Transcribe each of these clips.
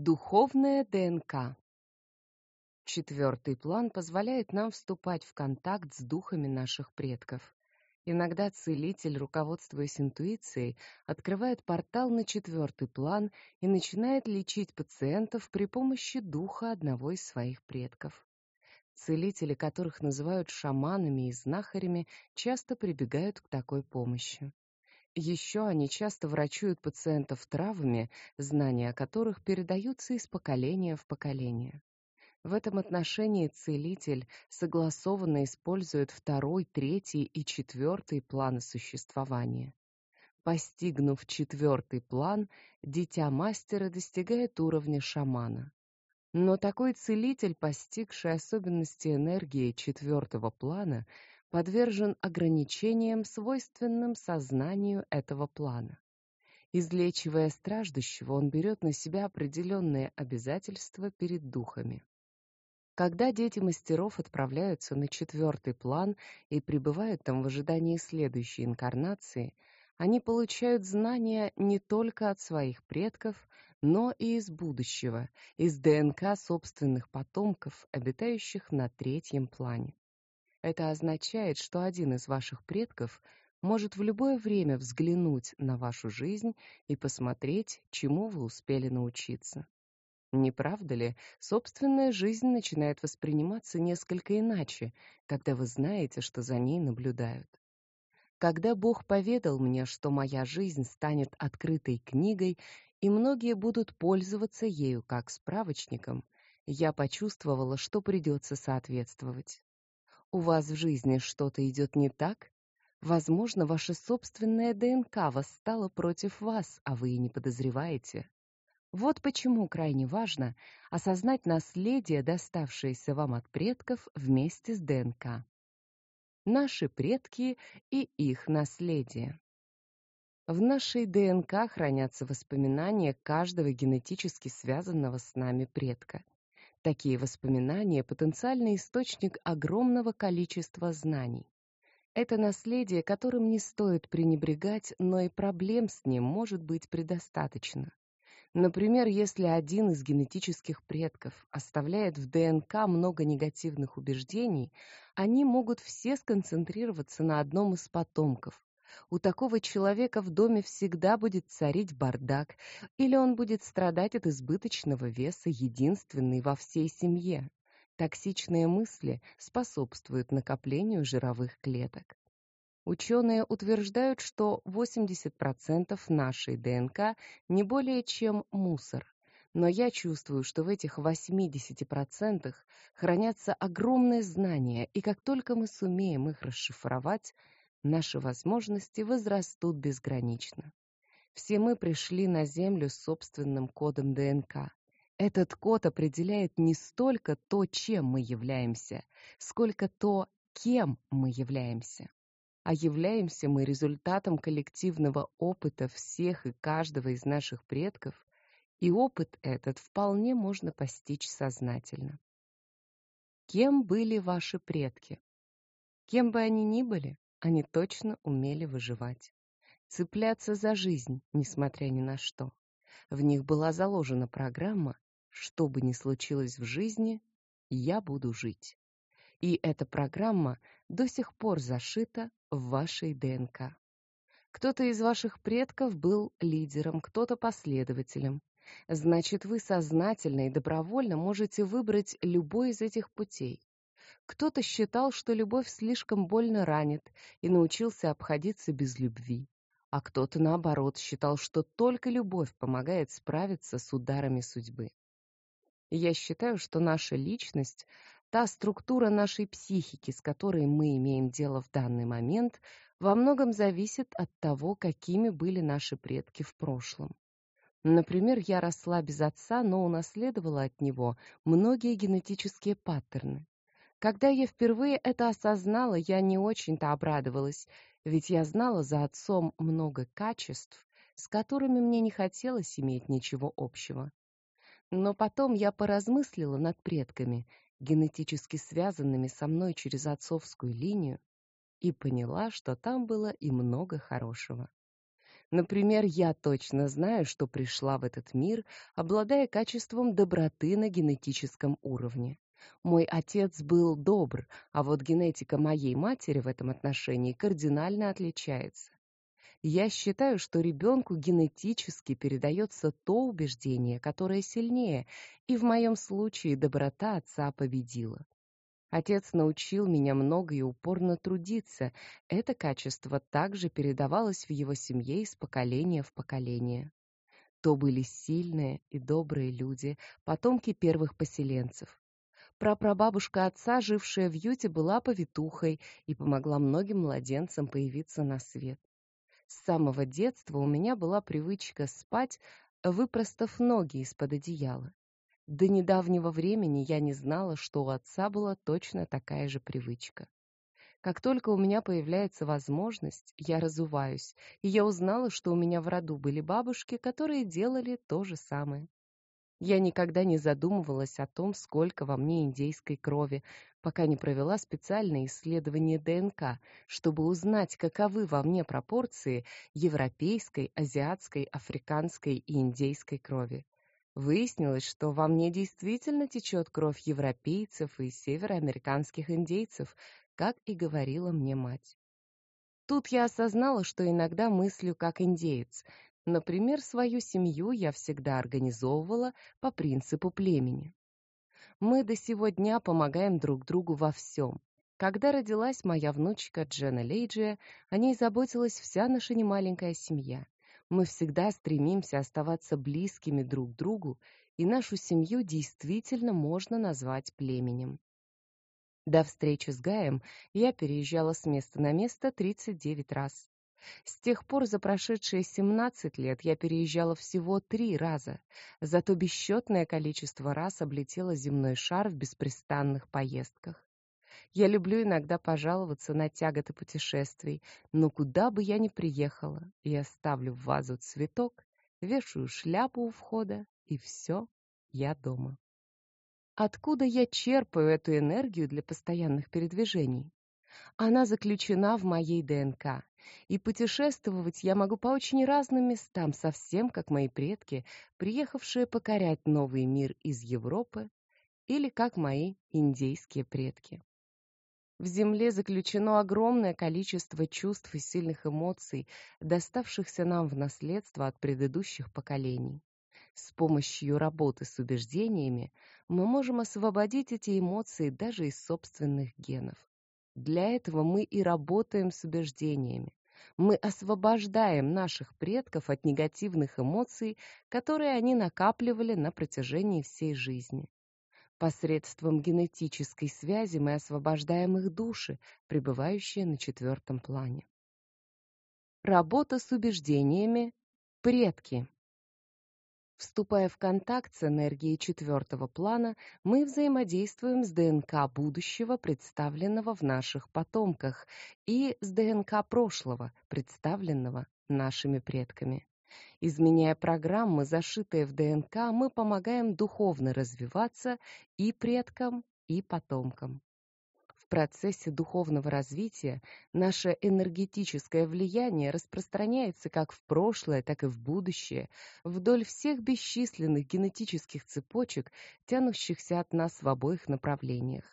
Духовная ДНК. Четвертый план позволяет нам вступать в контакт с духами наших предков. Иногда целитель, руководствуясь интуицией, открывает портал на четвертый план и начинает лечить пациентов при помощи духа одного из своих предков. Целители, которых называют шаманами и знахарями, часто прибегают к такой помощи. Еще они часто врачуют пациентов травами, знания о которых передаются из поколения в поколение. В этом отношении целитель согласованно использует второй, третий и четвертый планы существования. Постигнув четвертый план, дитя мастера достигает уровня шамана. Но такой целитель, постигший особенности энергии четвертого плана, подвержен ограничениям, свойственным сознанию этого плана. Излечивая страждущего, он берет на себя определенные обязательства перед духами. Когда дети мастеров отправляются на четвертый план и пребывают там в ожидании следующей инкарнации, они получают знания не только от своих предков, но и из будущего, из ДНК собственных потомков, обитающих на третьем плане. Это означает, что один из ваших предков может в любое время взглянуть на вашу жизнь и посмотреть, чему вы успели научиться. Не правда ли, собственная жизнь начинает восприниматься несколько иначе, когда вы знаете, что за ней наблюдают. Когда Бог поведал мне, что моя жизнь станет открытой книгой, и многие будут пользоваться ею как справочником, я почувствовала, что придется соответствовать. У вас в жизни что-то идет не так? Возможно, ваша собственная ДНК восстала против вас, а вы и не подозреваете. Вот почему крайне важно осознать наследие, доставшееся вам от предков вместе с ДНК. Наши предки и их наследие. В нашей ДНК хранятся воспоминания каждого генетически связанного с нами предка. Такие воспоминания потенциальный источник огромного количества знаний. Это наследие, которым не стоит пренебрегать, но и проблем с ним может быть предостаточно. Например, если один из генетических предков оставляет в ДНК много негативных убеждений, они могут все сконцентрироваться на одном из потомков, у такого человека в доме всегда будет царить бардак, или он будет страдать от избыточного веса, единственный во всей семье. Токсичные мысли способствуют накоплению жировых клеток. Ученые утверждают, что 80% нашей ДНК не более чем мусор. Но я чувствую, что в этих 80% хранятся огромные знания, и как только мы сумеем их расшифровать, наши возможности возрастут безгранично. Все мы пришли на Землю с собственным кодом ДНК. Этот код определяет не столько то, чем мы являемся, сколько то, кем мы являемся. А являемся мы результатом коллективного опыта всех и каждого из наших предков, и опыт этот вполне можно постичь сознательно. Кем были ваши предки? Кем бы они ни были, они точно умели выживать, цепляться за жизнь, несмотря ни на что. В них была заложена программа «Что бы ни случилось в жизни, я буду жить». И эта программа до сих пор зашита в вашей ДНК. Кто-то из ваших предков был лидером, кто-то последователем. Значит, вы сознательно и добровольно можете выбрать любой из этих путей. Кто-то считал, что любовь слишком больно ранит и научился обходиться без любви, а кто-то наоборот считал, что только любовь помогает справиться с ударами судьбы. я считаю, что наша личность, та структура нашей психики, с которой мы имеем дело в данный момент, во многом зависит от того, какими были наши предки в прошлом. Например, я росла без отца, но унаследовала от него многие генетические паттерны. Когда я впервые это осознала, я не очень-то обрадовалась, ведь я знала за отцом много качеств, с которыми мне не хотелось иметь ничего общего. Но потом я поразмыслила над предками, генетически связанными со мной через отцовскую линию, и поняла, что там было и много хорошего. Например, я точно знаю, что пришла в этот мир, обладая качеством доброты на генетическом уровне. Мой отец был добр, а вот генетика моей матери в этом отношении кардинально отличается. Я считаю, что ребенку генетически передается то убеждение, которое сильнее, и в моем случае доброта отца победила. Отец научил меня много и упорно трудиться. Это качество также передавалось в его семье из поколения в поколение. То были сильные и добрые люди, потомки первых поселенцев. Прапрабабушка отца, жившая в Юте, была повитухой и помогла многим младенцам появиться на свет. С самого детства у меня была привычка спать, выпростав ноги из-под одеяла. До недавнего времени я не знала, что у отца была точно такая же привычка. Как только у меня появляется возможность, я разуваюсь, и я узнала, что у меня в роду были бабушки, которые делали то же самое. Я никогда не задумывалась о том, сколько во мне индейской крови, пока не провела специальное исследование ДНК, чтобы узнать, каковы во мне пропорции европейской, азиатской, африканской и индейской крови. Выяснилось, что во мне действительно течет кровь европейцев и североамериканских индейцев, как и говорила мне мать. Тут я осознала, что иногда мыслю как индеец. Например, свою семью я всегда организовывала по принципу племени. Мы до сего дня помогаем друг другу во всем. Когда родилась моя внучка Джена Лейджия, о ней заботилась вся наша немаленькая семья. Мы всегда стремимся оставаться близкими друг другу, и нашу семью действительно можно назвать племенем. До встречи с Гаем я переезжала с места на место 39 раз. С тех пор за прошедшие 17 лет я переезжала всего три раза, зато бесчетное количество раз облетела земной шар в беспрестанных поездках. Я люблю иногда пожаловаться на тяготы путешествий, но куда бы я ни приехала, я ставлю в вазу цветок, вешаю шляпу у входа, и все, я дома. Откуда я черпаю эту энергию для постоянных передвижений? Она заключена в моей ДНК, и путешествовать я могу по очень разным местам, совсем как мои предки, приехавшие покорять новый мир из Европы, или как мои индейские предки. В земле заключено огромное количество чувств и сильных эмоций, доставшихся нам в наследство от предыдущих поколений. С помощью работы с убеждениями мы можем освободить эти эмоции даже из собственных генов. Для этого мы и работаем с убеждениями. Мы освобождаем наших предков от негативных эмоций, которые они накапливали на протяжении всей жизни. Посредством генетической связи мы освобождаем их души, пребывающие на четвертом плане. Работа с убеждениями предки. Вступая в контакт с энергией четвертого плана, мы взаимодействуем с ДНК будущего, представленного в наших потомках, и с ДНК прошлого, представленного нашими предками. Изменяя программы, зашитые в ДНК, мы помогаем духовно развиваться и предкам, и потомкам. В процессе духовного развития наше энергетическое влияние распространяется как в прошлое, так и в будущее, вдоль всех бесчисленных генетических цепочек, тянущихся от нас в обоих направлениях.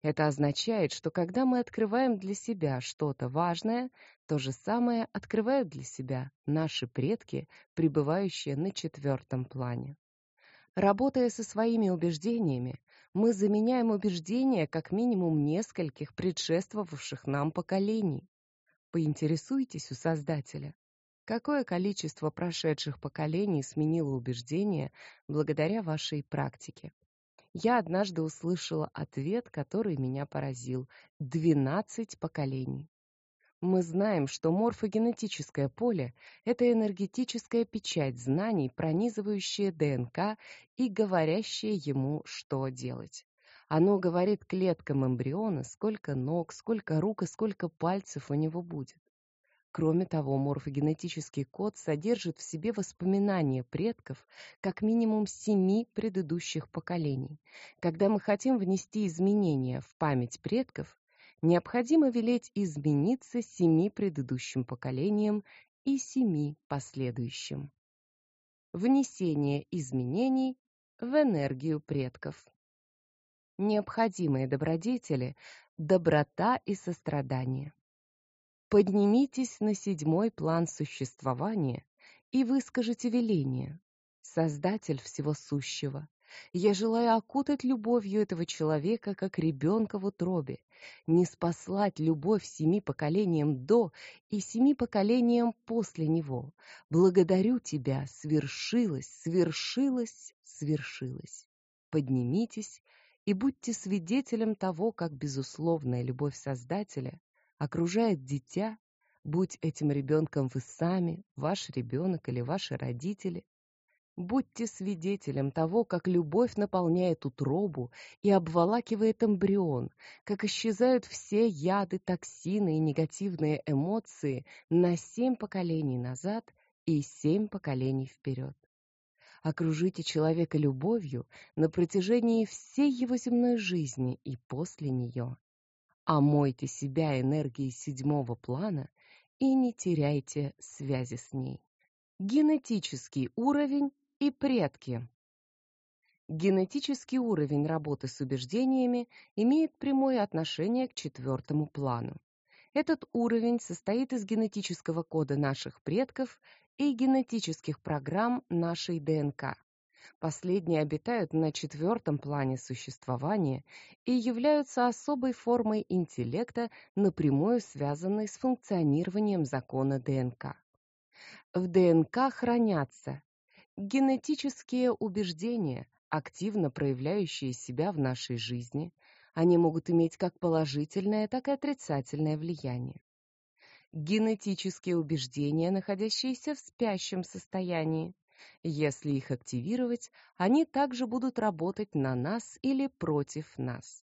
Это означает, что когда мы открываем для себя что-то важное, то же самое открывают для себя наши предки, пребывающие на четвертом плане. Работая со своими убеждениями, мы заменяем убеждения как минимум нескольких предшествовавших нам поколений. Поинтересуйтесь у Создателя, какое количество прошедших поколений сменило убеждения благодаря вашей практике я однажды услышала ответ, который меня поразил. Двенадцать поколений. Мы знаем, что морфогенетическое поле — это энергетическая печать знаний, пронизывающая ДНК и говорящая ему, что делать. Оно говорит клеткам эмбриона, сколько ног, сколько рук и сколько пальцев у него будет. Кроме того, морфогенетический код содержит в себе воспоминания предков как минимум семи предыдущих поколений. Когда мы хотим внести изменения в память предков, необходимо велеть измениться семи предыдущим поколениям и семи последующим. Внесение изменений в энергию предков. Необходимые добродетели – доброта и сострадание. Поднимитесь на седьмой план существования и выскажите веление. Создатель всего сущего, я желаю окутать любовью этого человека, как ребенка в утробе, не спаслать любовь семи поколениям до и семи поколениям после него. Благодарю тебя, свершилось, свершилось, свершилось. Поднимитесь и будьте свидетелем того, как безусловная любовь Создателя окружает дитя, будь этим ребенком вы сами, ваш ребенок или ваши родители, Будьте свидетелем того, как любовь наполняет утробу и обволакивает эмбрион, как исчезают все яды, токсины и негативные эмоции на семь поколений назад и семь поколений вперед. Окружите человека любовью на протяжении всей его земной жизни и после нее. Омойте себя энергией седьмого плана и не теряйте связи с ней. Генетический уровень и предки. Генетический уровень работы с убеждениями имеет прямое отношение к четвертому плану. Этот уровень состоит из генетического кода наших предков и генетических программ нашей ДНК. Последние обитают на четвертом плане существования и являются особой формой интеллекта, напрямую связанной с функционированием закона ДНК. В ДНК хранятся Генетические убеждения, активно проявляющие себя в нашей жизни, они могут иметь как положительное, так и отрицательное влияние. Генетические убеждения, находящиеся в спящем состоянии, если их активировать, они также будут работать на нас или против нас.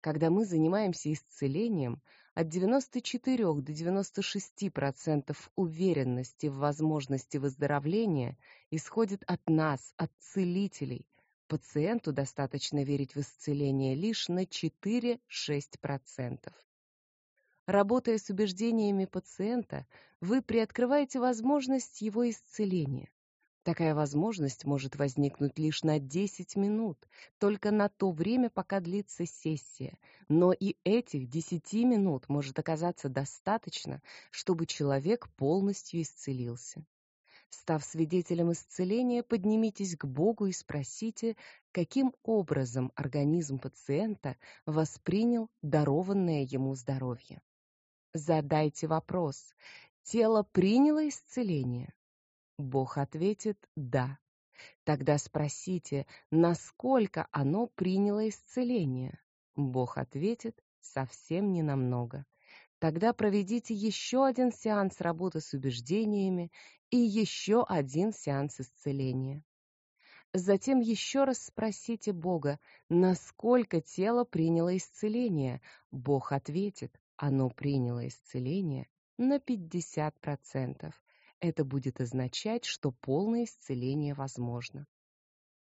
Когда мы занимаемся исцелением, от 94 до 96% уверенности в возможности выздоровления исходит от нас, от целителей. Пациенту достаточно верить в исцеление лишь на 4-6%. Работая с убеждениями пациента, вы приоткрываете возможность его исцеления. Такая возможность может возникнуть лишь на 10 минут, только на то время, пока длится сессия. Но и этих 10 минут может оказаться достаточно, чтобы человек полностью исцелился. Став свидетелем исцеления, поднимитесь к Богу и спросите, каким образом организм пациента воспринял дарованное ему здоровье. Задайте вопрос: тело приняло исцеление? Бог ответит «да». Тогда спросите, насколько оно приняло исцеление. Бог ответит совсем не намного. Тогда проведите еще один сеанс работы с убеждениями и еще один сеанс исцеления. Затем еще раз спросите Бога, насколько тело приняло исцеление. Бог ответит, оно приняло исцеление на 50%. Это будет означать, что полное исцеление возможно.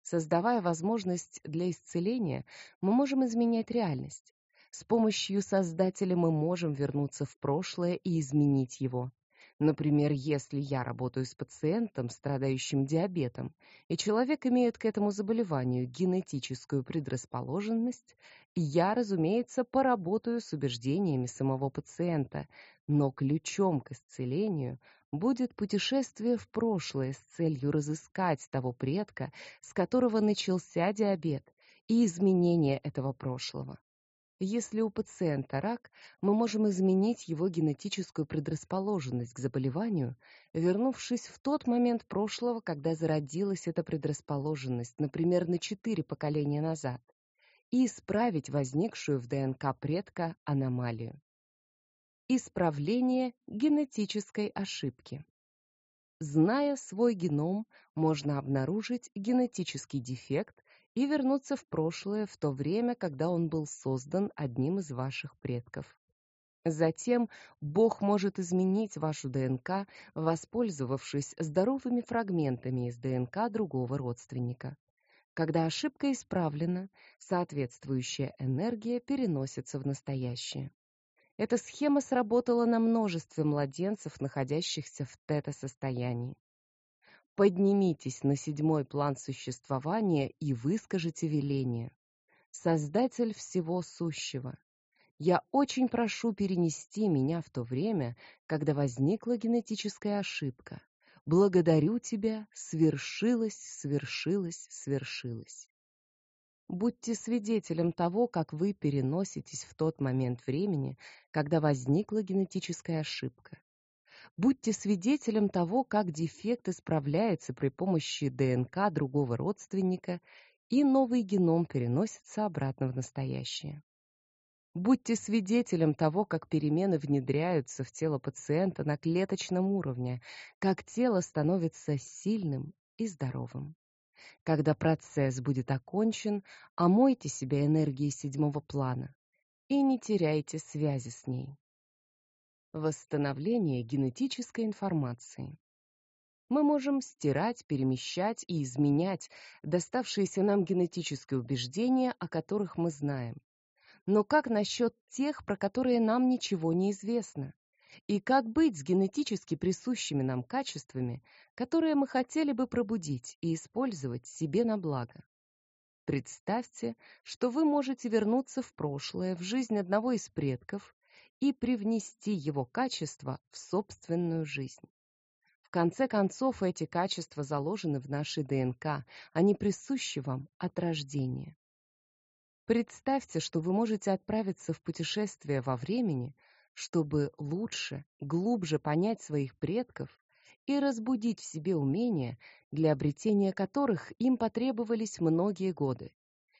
Создавая возможность для исцеления, мы можем изменять реальность. С помощью Создателя мы можем вернуться в прошлое и изменить его. Например, если я работаю с пациентом, страдающим диабетом, и человек имеет к этому заболеванию генетическую предрасположенность, я, разумеется, поработаю с убеждениями самого пациента, но ключом к исцелению будет путешествие в прошлое с целью разыскать того предка, с которого начался диабет, и изменение этого прошлого. Если у пациента рак, мы можем изменить его генетическую предрасположенность к заболеванию, вернувшись в тот момент прошлого, когда зародилась эта предрасположенность, например, на четыре поколения назад, и исправить возникшую в ДНК предка аномалию. Исправление генетической ошибки. Зная свой геном, можно обнаружить генетический дефект и вернуться в прошлое в то время, когда он был создан одним из ваших предков. Затем Бог может изменить вашу ДНК, воспользовавшись здоровыми фрагментами из ДНК другого родственника. Когда ошибка исправлена, соответствующая энергия переносится в настоящее. Эта схема сработала на множестве младенцев, находящихся в тета-состоянии. Поднимитесь на седьмой план существования и выскажите веление. Создатель всего сущего, я очень прошу перенести меня в то время, когда возникла генетическая ошибка. Благодарю тебя, свершилось, свершилось, свершилось. Будьте свидетелем того, как вы переноситесь в тот момент времени, когда возникла генетическая ошибка. Будьте свидетелем того, как дефект исправляется при помощи ДНК другого родственника, и новый геном переносится обратно в настоящее. Будьте свидетелем того, как перемены внедряются в тело пациента на клеточном уровне, как тело становится сильным и здоровым. Когда процесс будет окончен, омойте себя энергией седьмого плана и не теряйте связи с ней. Восстановление генетической информации. Мы можем стирать, перемещать и изменять доставшиеся нам генетические убеждения, о которых мы знаем. Но как насчет тех, про которые нам ничего не известно? И как быть с генетически присущими нам качествами, которые мы хотели бы пробудить и использовать себе на благо? Представьте, что вы можете вернуться в прошлое, в жизнь одного из предков и привнести его качества в собственную жизнь. В конце концов, эти качества заложены в нашей ДНК, они присущи вам от рождения. Представьте, что вы можете отправиться в путешествие во времени, чтобы лучше, глубже понять своих предков и разбудить в себе умения, для обретения которых им потребовались многие годы.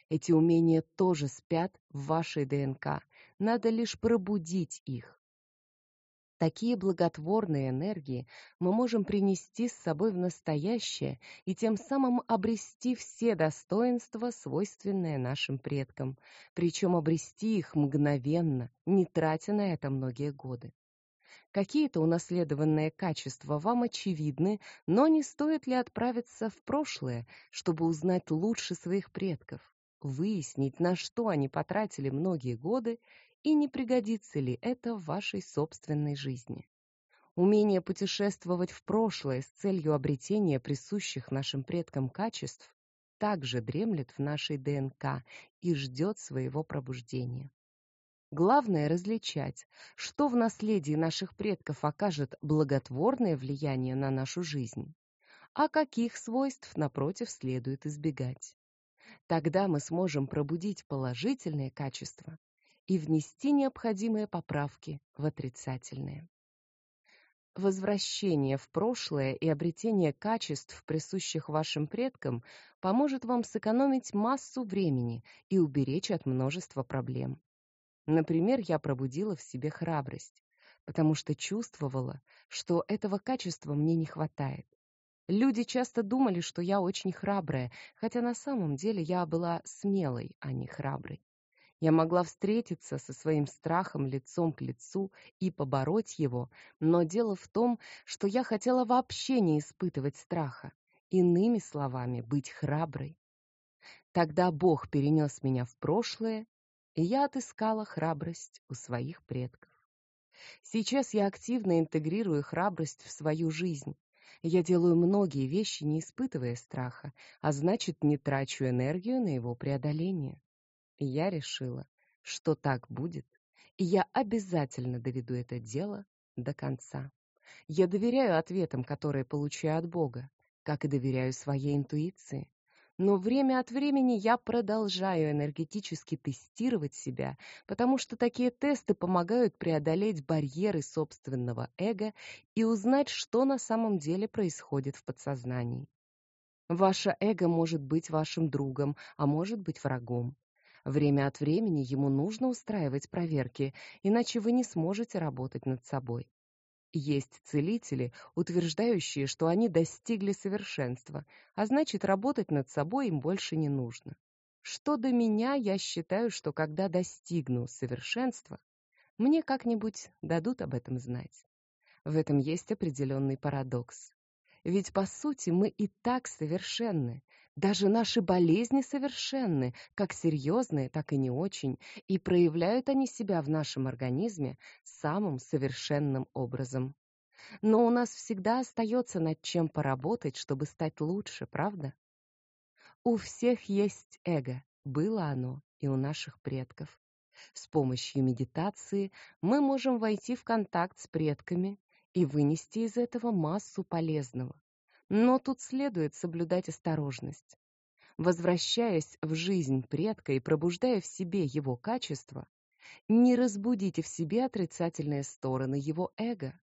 Эти умения тоже спят в вашей ДНК, надо лишь пробудить их. Такие благотворные энергии мы можем принести с собой в настоящее и тем самым обрести все достоинства, свойственные нашим предкам, причем обрести их мгновенно, не тратя на это многие годы. Какие-то унаследованные качества вам очевидны, но не стоит ли отправиться в прошлое, чтобы узнать лучше своих предков, выяснить, на что они потратили многие годы и не пригодится ли это в вашей собственной жизни. Умение путешествовать в прошлое с целью обретения присущих нашим предкам качеств также дремлет в нашей ДНК и ждет своего пробуждения. Главное различать, что в наследии наших предков окажет благотворное влияние на нашу жизнь, а каких свойств напротив следует избегать. Тогда мы сможем пробудить положительные качества и внести необходимые поправки в отрицательные. Возвращение в прошлое и обретение качеств, присущих вашим предкам, поможет вам сэкономить массу времени и уберечь от множества проблем. Например, я пробудила в себе храбрость, потому что чувствовала, что этого качества мне не хватает. Люди часто думали, что я очень храбрая, хотя на самом деле я была смелой, а не храброй. Я могла встретиться со своим страхом лицом к лицу и побороть его, но дело в том, что я хотела вообще не испытывать страха, иными словами, быть храброй. Тогда Бог перенес меня в прошлое, и я отыскала храбрость у своих предков. Сейчас я активно интегрирую храбрость в свою жизнь. Я делаю многие вещи, не испытывая страха, а значит, не трачу энергию на его преодоление. Я решила, что так будет, и я обязательно доведу это дело до конца. Я доверяю ответам, которые получаю от Бога, как и доверяю своей интуиции. Но время от времени я продолжаю энергетически тестировать себя, потому что такие тесты помогают преодолеть барьеры собственного эго и узнать, что на самом деле происходит в подсознании. Ваше эго может быть вашим другом, а может быть врагом. Время от времени ему нужно устраивать проверки, иначе вы не сможете работать над собой. Есть целители, утверждающие, что они достигли совершенства, а значит, работать над собой им больше не нужно. Что до меня, я считаю, что когда достигну совершенства, мне как-нибудь дадут об этом знать. В этом есть определенный парадокс. Ведь по сути мы и так совершенны, Даже наши болезни совершенны, как серьезные, так и не очень, и проявляют они себя в нашем организме самым совершенным образом. Но у нас всегда остается над чем поработать, чтобы стать лучше, правда? У всех есть эго, было оно и у наших предков. С помощью медитации мы можем войти в контакт с предками и вынести из этого массу полезного. Но тут следует соблюдать осторожность. Возвращаясь в жизнь предка и пробуждая в себе его качества, не разбудите в себе отрицательные стороны его эго.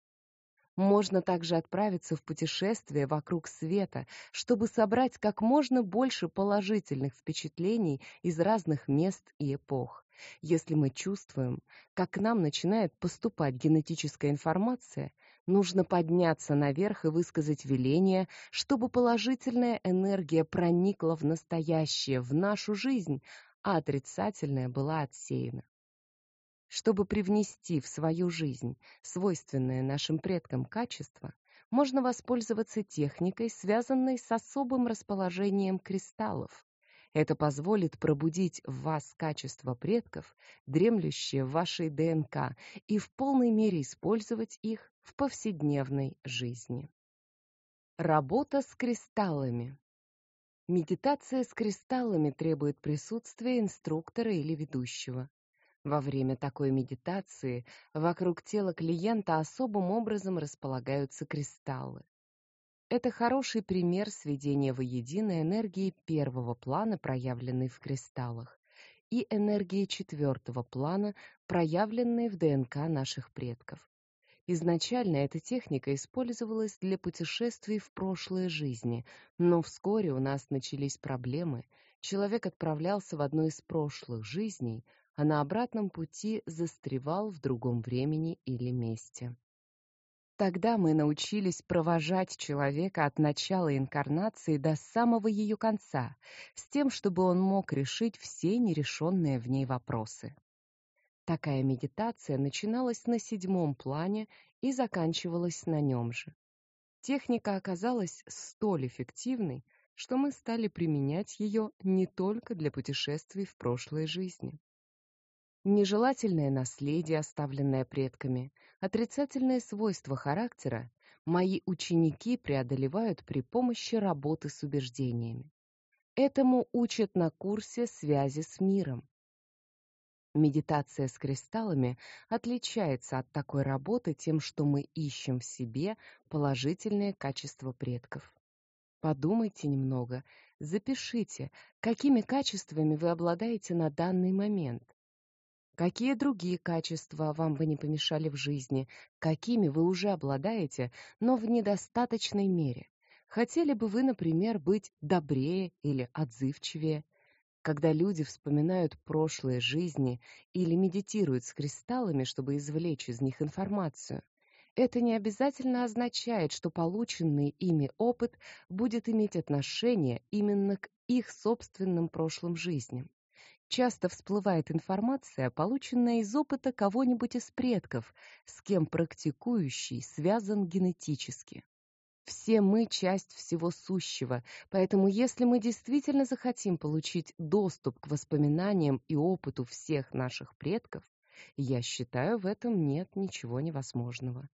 Можно также отправиться в путешествие вокруг света, чтобы собрать как можно больше положительных впечатлений из разных мест и эпох. Если мы чувствуем, как к нам начинает поступать генетическая информация, нужно подняться наверх и высказать веление, чтобы положительная энергия проникла в настоящее, в нашу жизнь, а отрицательная была отсеяна чтобы привнести в свою жизнь свойственное нашим предкам качество, можно воспользоваться техникой, связанной с особым расположением кристаллов. Это позволит пробудить в вас качества предков, дремлющие в вашей ДНК, и в полной мере использовать их в повседневной жизни. Работа с кристаллами. Медитация с кристаллами требует присутствия инструктора или ведущего. Во время такой медитации вокруг тела клиента особым образом располагаются кристаллы. Это хороший пример сведения воедино энергии первого плана, проявленной в кристаллах, и энергии четвертого плана, проявленной в ДНК наших предков. Изначально эта техника использовалась для путешествий в прошлые жизни, но вскоре у нас начались проблемы. Человек отправлялся в одну из прошлых жизней, а на обратном пути застревал в другом времени или месте. Тогда мы научились провожать человека от начала инкарнации до самого ее конца, с тем, чтобы он мог решить все нерешенные в ней вопросы. Такая медитация начиналась на седьмом плане и заканчивалась на нем же. Техника оказалась столь эффективной, что мы стали применять ее не только для путешествий в прошлой жизни нежелательное наследие, оставленное предками, отрицательные свойства характера мои ученики преодолевают при помощи работы с убеждениями. Этому учат на курсе связи с миром. Медитация с кристаллами отличается от такой работы тем, что мы ищем в себе положительные качества предков. Подумайте немного, запишите, какими качествами вы обладаете на данный момент. Какие другие качества вам бы не помешали в жизни, какими вы уже обладаете, но в недостаточной мере? Хотели бы вы, например, быть добрее или отзывчивее? Когда люди вспоминают прошлые жизни или медитируют с кристаллами, чтобы извлечь из них информацию, это не обязательно означает, что полученный ими опыт будет иметь отношение именно к их собственным прошлым жизням часто всплывает информация, полученная из опыта кого-нибудь из предков, с кем практикующий связан генетически. Все мы часть всего сущего, поэтому если мы действительно захотим получить доступ к воспоминаниям и опыту всех наших предков, я считаю, в этом нет ничего невозможного.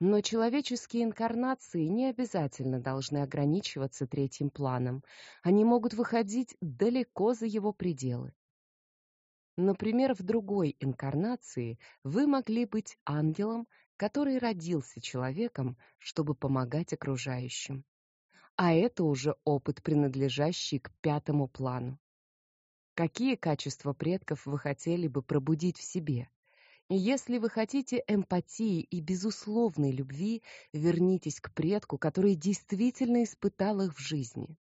Но человеческие инкарнации не обязательно должны ограничиваться третьим планом. Они могут выходить далеко за его пределы. Например, в другой инкарнации вы могли быть ангелом, который родился человеком, чтобы помогать окружающим. А это уже опыт, принадлежащий к пятому плану. Какие качества предков вы хотели бы пробудить в себе? Если вы хотите эмпатии и безусловной любви, вернитесь к предку, который действительно испытал их в жизни.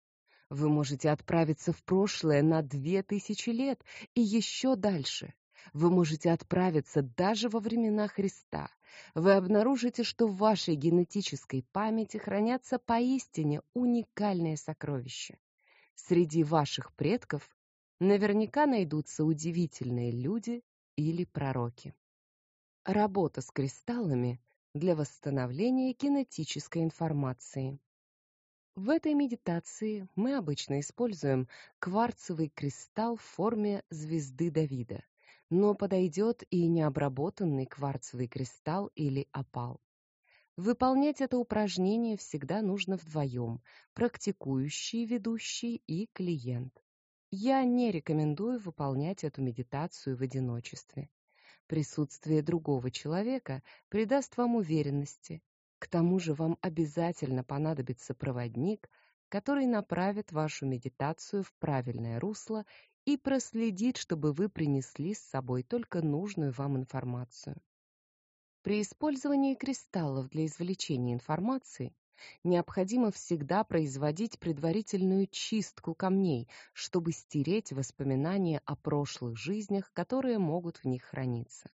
Вы можете отправиться в прошлое на две тысячи лет и еще дальше. Вы можете отправиться даже во времена Христа. Вы обнаружите, что в вашей генетической памяти хранятся поистине уникальные сокровища. Среди ваших предков наверняка найдутся удивительные люди или пророки. Работа с кристаллами для восстановления генетической информации. В этой медитации мы обычно используем кварцевый кристалл в форме звезды Давида, но подойдет и необработанный кварцевый кристалл или опал. Выполнять это упражнение всегда нужно вдвоем, практикующий, ведущий и клиент. Я не рекомендую выполнять эту медитацию в одиночестве. Присутствие другого человека придаст вам уверенности, к тому же вам обязательно понадобится проводник, который направит вашу медитацию в правильное русло и проследит, чтобы вы принесли с собой только нужную вам информацию. При использовании кристаллов для извлечения информации необходимо всегда производить предварительную чистку камней, чтобы стереть воспоминания о прошлых жизнях, которые могут в них храниться.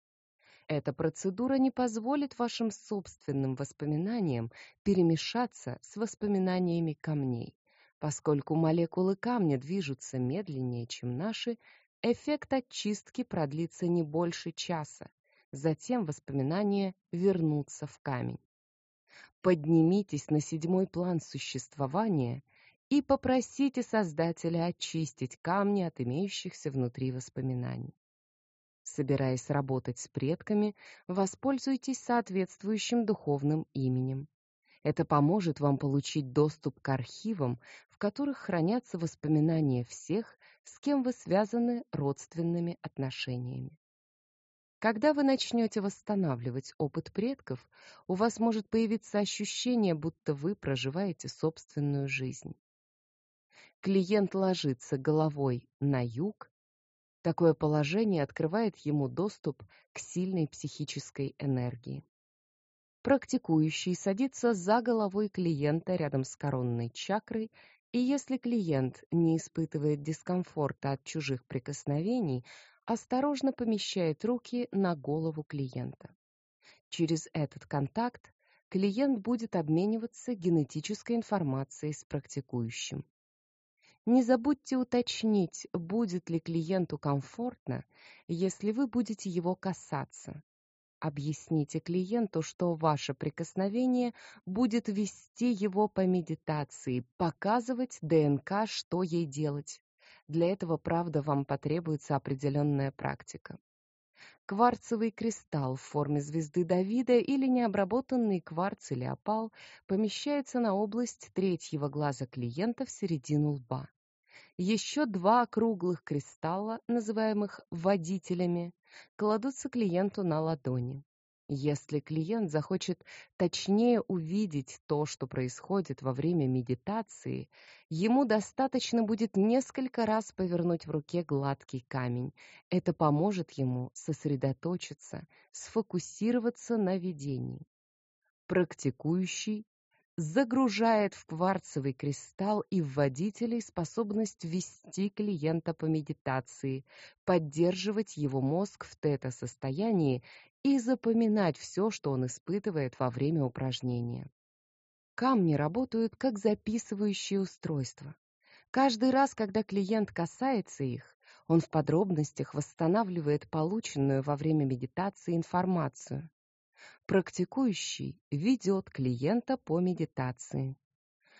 Эта процедура не позволит вашим собственным воспоминаниям перемешаться с воспоминаниями камней. Поскольку молекулы камня движутся медленнее, чем наши, эффект очистки продлится не больше часа. Затем воспоминания вернутся в камень. Поднимитесь на седьмой план существования и попросите Создателя очистить камни от имеющихся внутри воспоминаний. Собираясь работать с предками, воспользуйтесь соответствующим духовным именем. Это поможет вам получить доступ к архивам, которых хранятся воспоминания всех, с кем вы связаны родственными отношениями. Когда вы начнете восстанавливать опыт предков, у вас может появиться ощущение, будто вы проживаете собственную жизнь. Клиент ложится головой на юг, Такое положение открывает ему доступ к сильной психической энергии. Практикующий садится за головой клиента рядом с коронной чакрой, и если клиент не испытывает дискомфорта от чужих прикосновений, осторожно помещает руки на голову клиента. Через этот контакт клиент будет обмениваться генетической информацией с практикующим. Не забудьте уточнить, будет ли клиенту комфортно, если вы будете его касаться. Объясните клиенту, что ваше прикосновение будет вести его по медитации, показывать ДНК, что ей делать. Для этого, правда, вам потребуется определенная практика. Кварцевый кристалл в форме звезды Давида или необработанный кварц или опал помещается на область третьего глаза клиента в середину лба. Еще два круглых кристалла, называемых водителями, кладутся клиенту на ладони. Если клиент захочет точнее увидеть то, что происходит во время медитации, ему достаточно будет несколько раз повернуть в руке гладкий камень. Это поможет ему сосредоточиться, сфокусироваться на видении. Практикующий загружает в кварцевый кристалл и вводителей способность вести клиента по медитации, поддерживать его мозг в тета-состоянии и запоминать все, что он испытывает во время упражнения. Камни работают как записывающие устройства. Каждый раз, когда клиент касается их, он в подробностях восстанавливает полученную во время медитации информацию. Практикующий ведет клиента по медитации.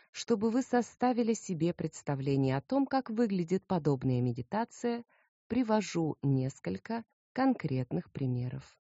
Чтобы вы составили себе представление о том, как выглядит подобная медитация, привожу несколько конкретных примеров.